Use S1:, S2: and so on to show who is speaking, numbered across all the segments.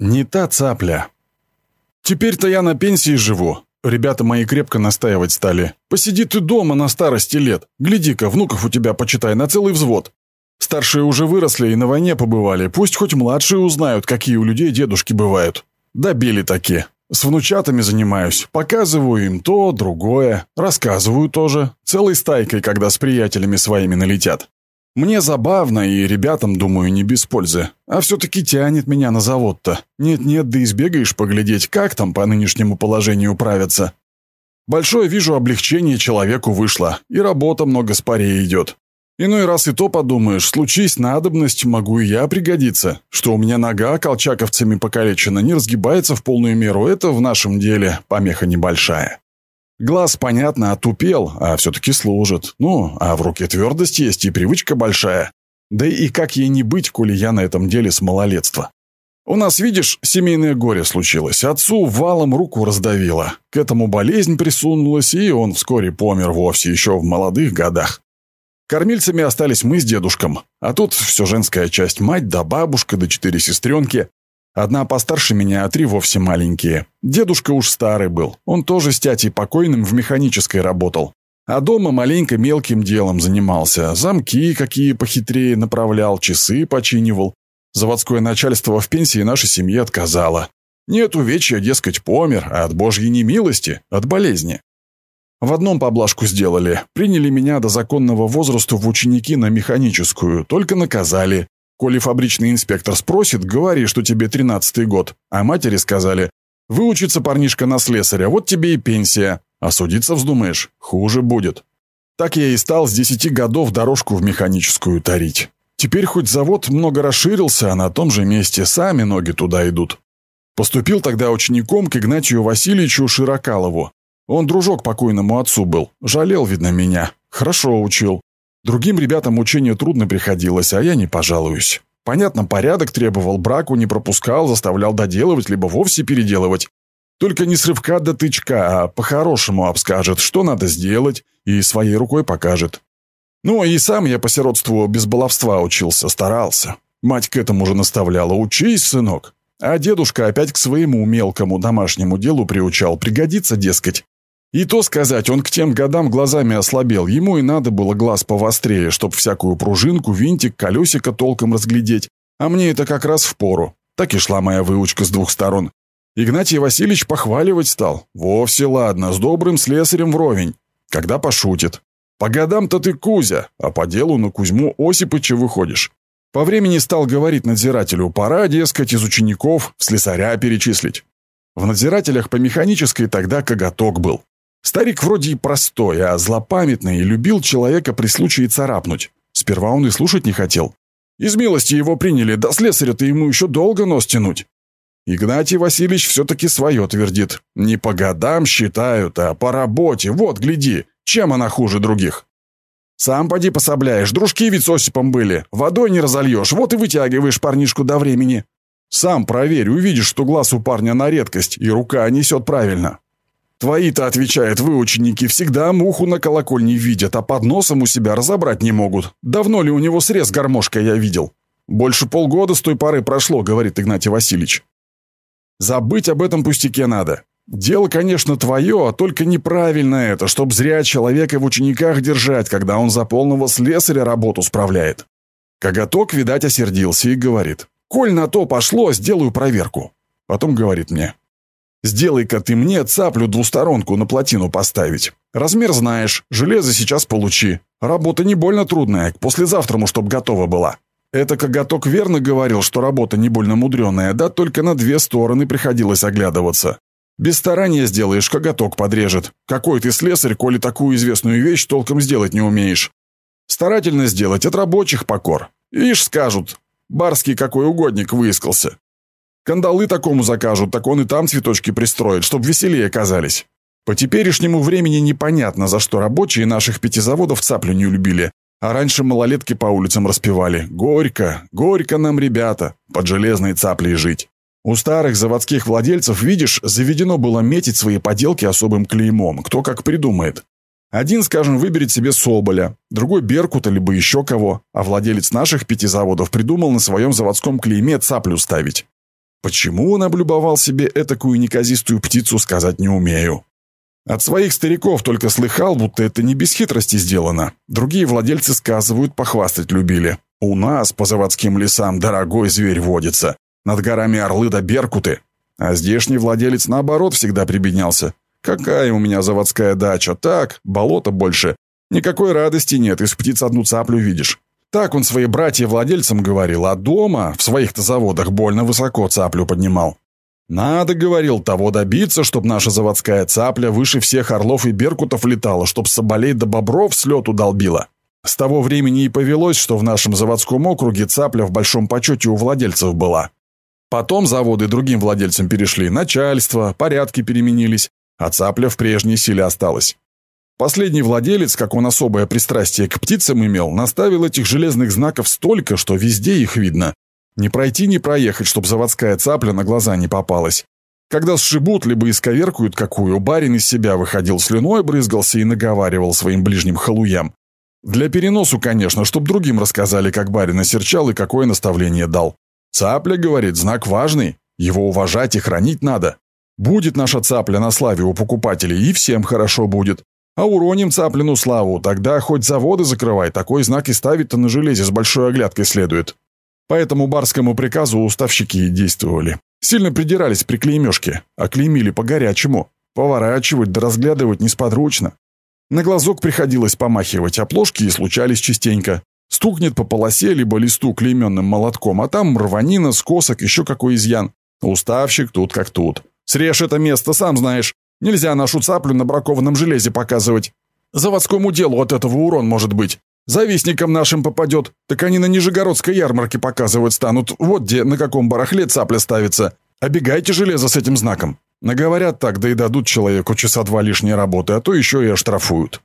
S1: Не та цапля. Теперь-то я на пенсии живу. Ребята мои крепко настаивать стали. Посиди ты дома на старости лет. Гляди-ка, внуков у тебя, почитай, на целый взвод. Старшие уже выросли и на войне побывали. Пусть хоть младшие узнают, какие у людей дедушки бывают. Добили такие. С внучатами занимаюсь. Показываю им то, другое. Рассказываю тоже. Целой стайкой, когда с приятелями своими налетят. Мне забавно, и ребятам, думаю, не без пользы. А все-таки тянет меня на завод-то. Нет-нет, да избегаешь поглядеть, как там по нынешнему положению управятся. Большое, вижу, облегчение человеку вышло, и работа много спорее идет. Иной раз и то подумаешь, случись надобность, могу и я пригодиться. Что у меня нога колчаковцами покалечена, не разгибается в полную меру, это в нашем деле помеха небольшая. Глаз, понятно, отупел, а все-таки служит. Ну, а в руке твердость есть и привычка большая. Да и как ей не быть, коли я на этом деле с малолетства. У нас, видишь, семейное горе случилось. Отцу валом руку раздавило. К этому болезнь присунулась, и он вскоре помер вовсе еще в молодых годах. Кормильцами остались мы с дедушком. А тут все женская часть, мать да бабушка да четыре сестренки. Одна постарше меня, а три вовсе маленькие. Дедушка уж старый был. Он тоже с тятей покойным в механической работал. А дома маленько мелким делом занимался. Замки какие похитрее направлял, часы починивал. Заводское начальство в пенсии нашей семье отказало. Нет увечья, дескать, помер, а от божьей немилости, от болезни. В одном поблажку сделали. Приняли меня до законного возраста в ученики на механическую, только наказали. Коли фабричный инспектор спросит, говори, что тебе тринадцатый год. А матери сказали, выучится парнишка на слесаря, вот тебе и пенсия. А судиться вздумаешь, хуже будет. Так я и стал с десяти годов дорожку в механическую тарить. Теперь хоть завод много расширился, а на том же месте сами ноги туда идут. Поступил тогда учеником к Игнатию Васильевичу Широкалову. Он дружок покойному отцу был, жалел, видно, меня. Хорошо учил. Другим ребятам учение трудно приходилось, а я не пожалуюсь. Понятно, порядок требовал, браку не пропускал, заставлял доделывать, либо вовсе переделывать. Только не с рывка до тычка, а по-хорошему обскажет, что надо сделать, и своей рукой покажет. Ну, и сам я по сиротству без баловства учился, старался. Мать к этому же наставляла «Учись, сынок». А дедушка опять к своему мелкому домашнему делу приучал, пригодится, дескать. И то сказать, он к тем годам глазами ослабел, ему и надо было глаз повострее, чтоб всякую пружинку, винтик, колесико толком разглядеть. А мне это как раз в пору. Так и шла моя выучка с двух сторон. Игнатий Васильевич похваливать стал. Вовсе ладно, с добрым слесарем вровень. Когда пошутит. По годам-то ты Кузя, а по делу на Кузьму Осипыча выходишь. По времени стал говорить надзирателю, пора, дескать, из учеников в слесаря перечислить. В надзирателях по механической тогда коготок был. Старик вроде и простой, а злопамятный, и любил человека при случае царапнуть. Сперва он и слушать не хотел. Из милости его приняли, да слесаря-то ему еще долго нос тянуть. Игнатий Васильевич все-таки свое твердит. Не по годам считают, а по работе. Вот, гляди, чем она хуже других. Сам поди пособляешь, дружки ведь с Осипом были. Водой не разольешь, вот и вытягиваешь парнишку до времени. Сам проверь, увидишь, что глаз у парня на редкость, и рука несет правильно. Твои-то, отвечает, вы, ученики, всегда муху на колокольне видят, а под носом у себя разобрать не могут. Давно ли у него срез гармошкой я видел? Больше полгода с той поры прошло, говорит Игнатий Васильевич. Забыть об этом пустяке надо. Дело, конечно, твое, а только неправильно это, чтоб зря человека в учениках держать, когда он за полного слесаря работу справляет. Коготок, видать, осердился и говорит. «Коль на то пошло, сделаю проверку». Потом говорит мне. Сделай-ка ты мне цаплю двусторонку на плотину поставить. Размер знаешь, железо сейчас получи. Работа не больно трудная, к послезавтраму, чтоб готова была. Это коготок верно говорил, что работа не больно мудреная, да только на две стороны приходилось оглядываться. Без старания сделаешь, коготок подрежет. Какой ты слесарь, коли такую известную вещь толком сделать не умеешь? Старательно сделать от рабочих покор. Ишь, скажут, барский какой угодник выискался. Кандалы такому закажут, так он и там цветочки пристроит, чтоб веселее казались. По теперешнему времени непонятно, за что рабочие наших пяти заводов цаплю не любили. А раньше малолетки по улицам распевали «Горько, горько нам, ребята, под железной цаплей жить». У старых заводских владельцев, видишь, заведено было метить свои поделки особым клеймом, кто как придумает. Один, скажем, выберет себе Соболя, другой Беркута, либо еще кого, а владелец наших пяти заводов придумал на своем заводском клейме цаплю ставить. Почему он облюбовал себе этакую неказистую птицу, сказать не умею. От своих стариков только слыхал, будто это не без хитрости сделано. Другие владельцы сказывают, похвастать любили. У нас по заводским лесам дорогой зверь водится. Над горами орлы да беркуты. А здешний владелец, наоборот, всегда прибеднялся. Какая у меня заводская дача? Так, болото больше. Никакой радости нет, из птиц одну цаплю видишь. Так он своим братьям-владельцам говорил, а дома, в своих-то заводах, больно высоко цаплю поднимал. «Надо, — говорил, — того добиться, чтобы наша заводская цапля выше всех орлов и беркутов летала, чтоб соболей до бобров с лету долбила. С того времени и повелось, что в нашем заводском округе цапля в большом почете у владельцев была. Потом заводы другим владельцам перешли, начальство, порядки переменились, а цапля в прежней силе осталась. Последний владелец, как он особое пристрастие к птицам имел, наставил этих железных знаков столько, что везде их видно, не пройти, не проехать, чтоб заводская цапля на глаза не попалась. Когда сшибут, либо исковеркуют какую, барин из себя выходил слюной, брызгался и наговаривал своим ближним халуям. Для переносу, конечно, чтоб другим рассказали, как барин осерчал и какое наставление дал. Цапля, говорит, знак важный, его уважать и хранить надо. Будет наша цапля на славе у покупателей, и всем хорошо будет. А уроним цаплину славу, тогда хоть заводы закрывай, такой знак и ставить-то на железе с большой оглядкой следует. По этому барскому приказу уставщики и действовали. Сильно придирались при клеймешке, а клеймили по-горячему. Поворачивать да разглядывать несподручно. На глазок приходилось помахивать, а плошки и случались частенько. Стукнет по полосе либо листу клейменным молотком, а там рванина, скосок, еще какой изъян. Уставщик тут как тут. Срежь это место, сам знаешь. Нельзя нашу цаплю на бракованном железе показывать. Заводскому делу от этого урон может быть. Завистникам нашим попадет, так они на Нижегородской ярмарке показывать станут. Вот где, на каком барахле цапля ставится. Обегайте железо с этим знаком. Наговорят так, да и дадут человеку часа два лишней работы, а то еще и оштрафуют.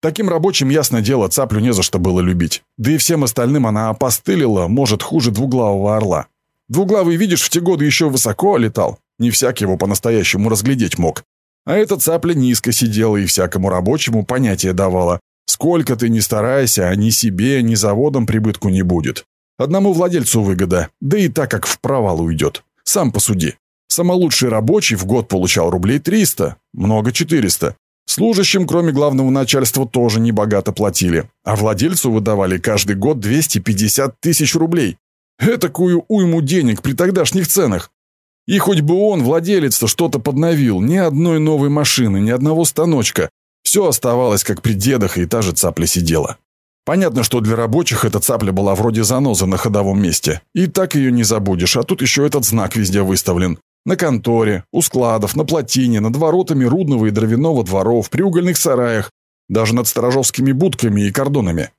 S1: Таким рабочим, ясно дело, цаплю не за что было любить. Да и всем остальным она опостылила, может, хуже двуглавого орла. Двуглавый, видишь, в те годы еще высоко летал. Не всяк его по-настоящему разглядеть мог. А эта цапля низко сидела и всякому рабочему понятие давала. Сколько ты ни старайся, ни себе, ни заводам прибытку не будет. Одному владельцу выгода, да и так как в провал уйдет. Сам посуди. Самолучший рабочий в год получал рублей 300, много 400. Служащим, кроме главного начальства, тоже небогато платили, а владельцу выдавали каждый год 250 тысяч рублей. Этакую уйму денег при тогдашних ценах. И хоть бы он, владелец-то, что-то подновил, ни одной новой машины, ни одного станочка, все оставалось как при дедах, и та же цапля сидела. Понятно, что для рабочих эта цапля была вроде занозы на ходовом месте. И так ее не забудешь, а тут еще этот знак везде выставлен. На конторе, у складов, на плотине, над воротами рудного и дровяного дворов, при угольных сараях, даже над сторожовскими будками и кордонами.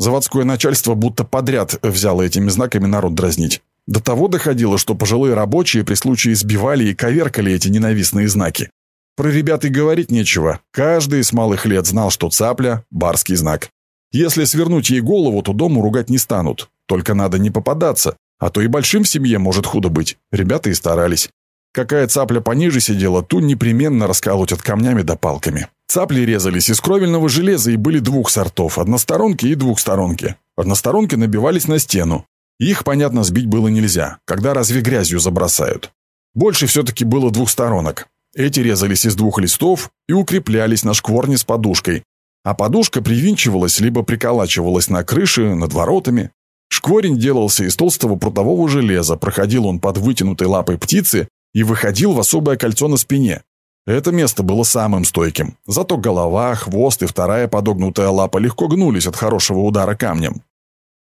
S1: Заводское начальство будто подряд взяло этими знаками народ дразнить. До того доходило, что пожилые рабочие при случае сбивали и коверкали эти ненавистные знаки. Про ребят и говорить нечего. Каждый с малых лет знал, что цапля – барский знак. Если свернуть ей голову, то дому ругать не станут. Только надо не попадаться, а то и большим в семье может худо быть. Ребята и старались. Какая цапля пониже сидела, ту непременно расколотят камнями да палками. Цапли резались из кровельного железа и были двух сортов – односторонки и двухсторонки. Односторонки набивались на стену. Их, понятно, сбить было нельзя, когда разве грязью забросают. Больше все-таки было двухсторонок. Эти резались из двух листов и укреплялись на шкворне с подушкой, а подушка привинчивалась либо приколачивалась на крыше, над воротами. Шкворень делался из толстого прутового железа, проходил он под вытянутой лапой птицы и выходил в особое кольцо на спине. Это место было самым стойким, зато голова, хвост и вторая подогнутая лапа легко гнулись от хорошего удара камнем.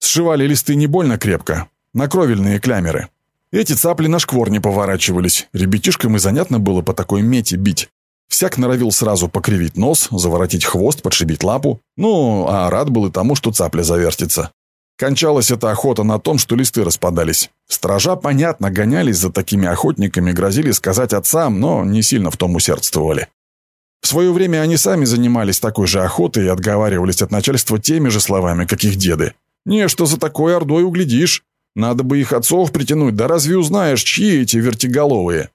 S1: Сшивали листы не больно крепко, на кровельные клямеры. Эти цапли на шквор не поворачивались. Ребятишкам и занятно было по такой мете бить. Всяк норовил сразу покривить нос, заворотить хвост, подшибить лапу. Ну, а рад был и тому, что цапля завертится. Кончалась эта охота на том, что листы распадались. Стража, понятно, гонялись за такими охотниками, грозили сказать отцам, но не сильно в том усердствовали. В свое время они сами занимались такой же охотой и отговаривались от начальства теми же словами, как их деды. «Не, что за такой ордой углядишь. Надо бы их отцов притянуть, да разве узнаешь, чьи эти вертиголовые?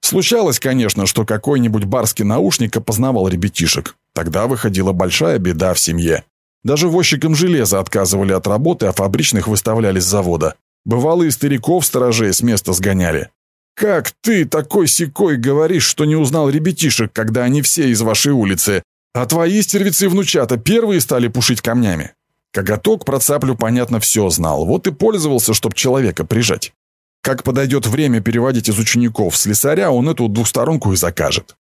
S1: Случалось, конечно, что какой-нибудь барский наушник опознавал ребятишек. Тогда выходила большая беда в семье. Даже возчикам железа отказывали от работы, а фабричных выставляли с завода. Бывало, и стариков сторожей с места сгоняли. Как ты такой секой говоришь, что не узнал ребятишек, когда они все из вашей улицы, а твои стервицы-внучата первые стали пушить камнями? Коготок про цаплю, понятно, все знал, вот и пользовался, чтоб человека прижать. Как подойдет время переводить из учеников слесаря, он эту двусторонку и закажет.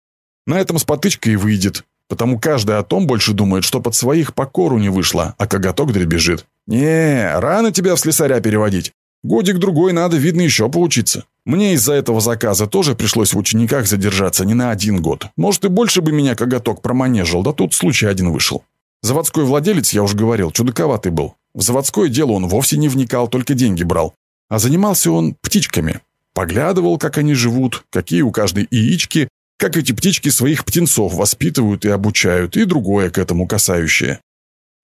S1: На этом с потычкой и выйдет, потому каждый о том больше думает, что под своих покору не вышло, а коготок дребезжит. Не, рано тебя в слесаря переводить. Годик-другой надо, видно, еще поучиться. Мне из-за этого заказа тоже пришлось в учениках задержаться не на один год. Может, и больше бы меня коготок проманежил, да тут случай один вышел. Заводской владелец, я уже говорил, чудаковатый был. В заводское дело он вовсе не вникал, только деньги брал. А занимался он птичками. Поглядывал, как они живут, какие у каждой яички, как эти птички своих птенцов воспитывают и обучают, и другое к этому касающее.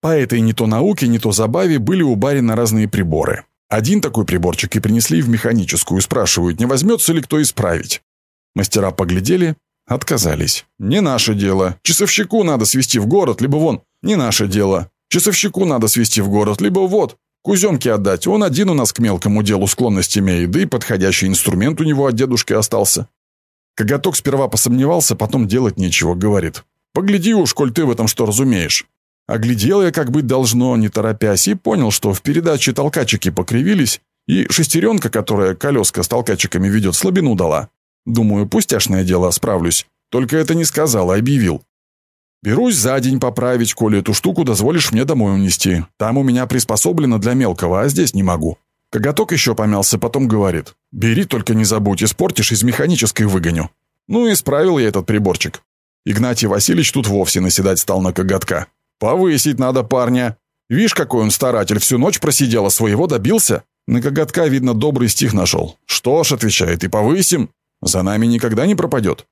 S1: По этой не то науке, не то забаве были у барина разные приборы. Один такой приборчик и принесли в механическую, спрашивают, не возьмется ли кто исправить. Мастера поглядели, отказались. Не наше дело. Часовщику надо свести в город, либо вон. Не наше дело. Часовщику надо свести в город, либо вот. Куземке отдать. Он один у нас к мелкому делу склонность имеет, да и подходящий инструмент у него от дедушки остался. Коготок сперва посомневался, потом делать нечего, говорит. Погляди уж, коль ты в этом что разумеешь. Оглядел я, как быть должно, не торопясь, и понял, что в передаче толкачики покривились, и шестеренка, которая колеска с толкачиками ведет, слабину дала. Думаю, пустяшное дело, справлюсь. Только это не сказал, а объявил. Берусь за день поправить, коли эту штуку дозволишь мне домой унести. Там у меня приспособлено для мелкого, а здесь не могу. Коготок еще помялся, потом говорит. Бери, только не забудь, испортишь, из механической выгоню. Ну, и исправил я этот приборчик. Игнатий Васильевич тут вовсе наседать стал на коготка. Повысить надо парня. Вишь, какой он старатель, всю ночь просидел, а своего добился. На коготка, видно, добрый стих нашел. Что ж, отвечает, и повысим. За нами никогда не пропадет.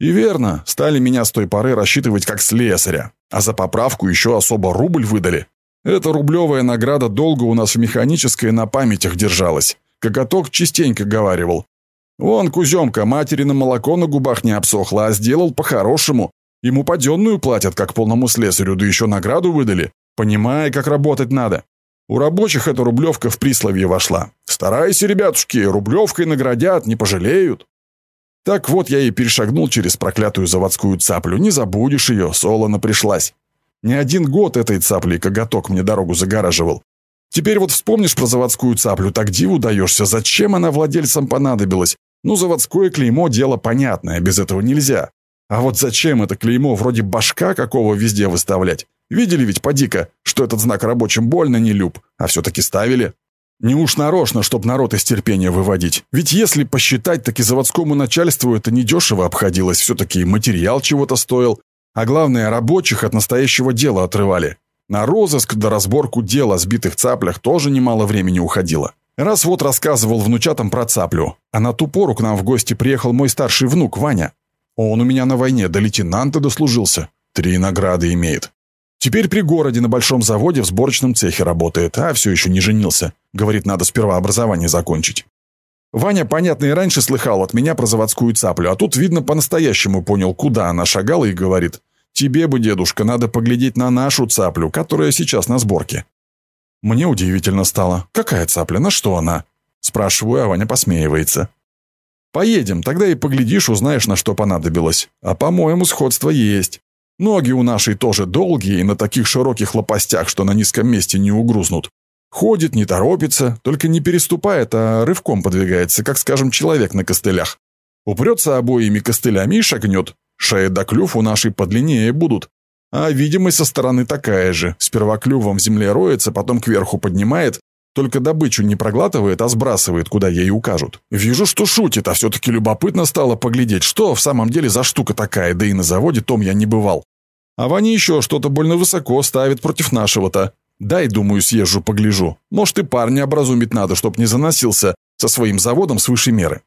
S1: И верно, стали меня с той поры рассчитывать как слесаря. А за поправку еще особо рубль выдали. Эта рублевая награда долго у нас в механической на памятях держалась. Коготок частенько говаривал. Вон, Куземка, матери на молоко на губах не обсохло, а сделал по-хорошему. Ему паденную платят, как полному слесарю, да еще награду выдали. Понимая, как работать надо. У рабочих эта рублевка в присловье вошла. Старайся, ребятушки, рублевкой наградят, не пожалеют. Так вот я и перешагнул через проклятую заводскую цаплю. Не забудешь ее, солоно пришлась. Не один год этой цаплей коготок мне дорогу загораживал. Теперь вот вспомнишь про заводскую цаплю, так диву даешься, зачем она владельцам понадобилась. Ну, заводское клеймо – дело понятное, без этого нельзя. А вот зачем это клеймо вроде башка какого везде выставлять? Видели ведь, поди-ка, что этот знак рабочим больно не люб, а все-таки ставили. Не уж нарочно, чтоб народ из терпения выводить. Ведь если посчитать, так и заводскому начальству это недешево обходилось, все-таки материал чего-то стоил. А главное, рабочих от настоящего дела отрывали. На розыск да разборку дела о сбитых цаплях тоже немало времени уходило. Раз вот рассказывал внучатам про цаплю, а на ту пору к нам в гости приехал мой старший внук Ваня. Он у меня на войне до лейтенанта дослужился. Три награды имеет. Теперь при городе на большом заводе в сборочном цехе работает, а все еще не женился. Говорит, надо сперва образование закончить. Ваня, понятно, и раньше слыхал от меня про заводскую цаплю, а тут, видно, по-настоящему понял, куда она шагала, и говорит, «Тебе бы, дедушка, надо поглядеть на нашу цаплю, которая сейчас на сборке». Мне удивительно стало. «Какая цапля? На что она?» Спрашиваю, а Ваня посмеивается. Поедем, тогда и поглядишь, узнаешь, на что понадобилось. А по-моему, сходство есть. Ноги у нашей тоже долгие и на таких широких лопастях, что на низком месте не угрузнут. Ходит, не торопится, только не переступает, а рывком подвигается, как, скажем, человек на костылях. Упрется обоими костылями и шагнет. Шея до клюв у нашей подлиннее будут. А видимость со стороны такая же. Сперва клювом в земле роется, потом кверху поднимает, только добычу не проглатывает, а сбрасывает, куда ей укажут. Вижу, что шутит, а все-таки любопытно стало поглядеть, что в самом деле за штука такая, да и на заводе том я не бывал. А Ваня еще что-то больно высоко ставит против нашего-то. Дай, думаю, съезжу, погляжу. Может, и парня образумить надо, чтоб не заносился со своим заводом свыше меры.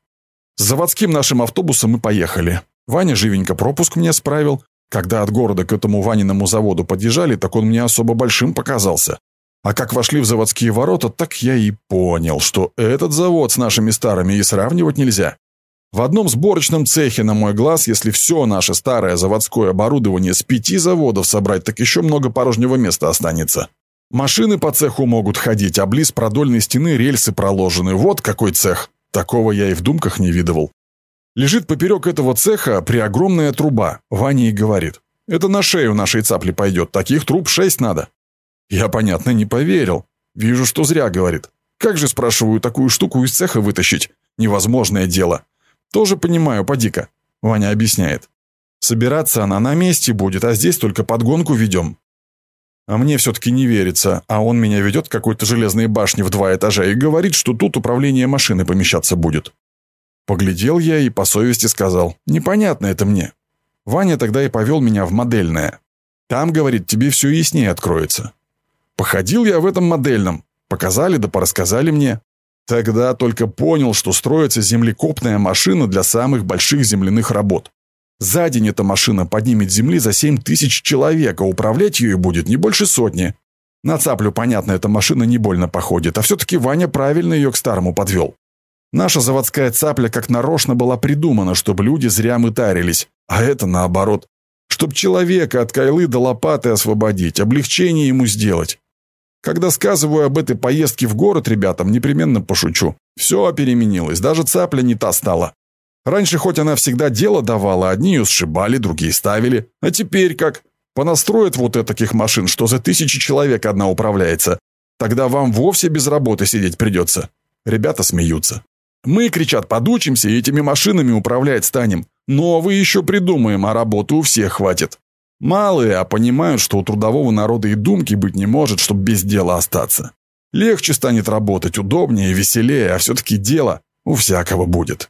S1: С заводским нашим автобусом мы поехали. Ваня живенько пропуск мне справил. Когда от города к этому Ваниному заводу подъезжали, так он мне особо большим показался. А как вошли в заводские ворота, так я и понял, что этот завод с нашими старыми и сравнивать нельзя. В одном сборочном цехе, на мой глаз, если все наше старое заводское оборудование с пяти заводов собрать, так еще много порожнего места останется. Машины по цеху могут ходить, а близ продольной стены рельсы проложены. Вот какой цех. Такого я и в думках не видывал. Лежит поперек этого цеха преогромная труба. Ваня и говорит. Это на шею нашей цапли пойдет. Таких труб шесть надо. Я, понятно, не поверил. Вижу, что зря, говорит. Как же, спрашиваю, такую штуку из цеха вытащить? Невозможное дело. Тоже понимаю, поди-ка. Ваня объясняет. Собираться она на месте будет, а здесь только подгонку ведем. А мне все-таки не верится, а он меня ведет к какой-то железной башне в два этажа и говорит, что тут управление машины помещаться будет. Поглядел я и по совести сказал, непонятно это мне. Ваня тогда и повел меня в модельное. Там, говорит, тебе все яснее откроется. Походил я в этом модельном, показали да порассказали мне. Тогда только понял, что строится землекопная машина для самых больших земляных работ. За день эта машина поднимет земли за 7 тысяч человек, а управлять ее будет не больше сотни. На цаплю, понятно, эта машина не больно походит, а все-таки Ваня правильно ее к старому подвел. Наша заводская цапля как нарочно была придумана, чтобы люди зря мытарились, а это наоборот. Чтоб человека от кайлы до лопаты освободить, облегчение ему сделать. Когда сказываю об этой поездке в город ребятам, непременно пошучу. Все переменилось, даже цапля не та стала. Раньше хоть она всегда дело давала, одни ее сшибали, другие ставили. А теперь как? Понастроят вот таких машин, что за тысячи человек одна управляется. Тогда вам вовсе без работы сидеть придется. Ребята смеются. Мы, кричат, подучимся и этими машинами управлять станем. Новые еще придумаем, а работы у всех хватит. Малые, а понимают, что у трудового народа и думки быть не может, чтобы без дела остаться. Легче станет работать, удобнее веселее, а все-таки дело у всякого будет.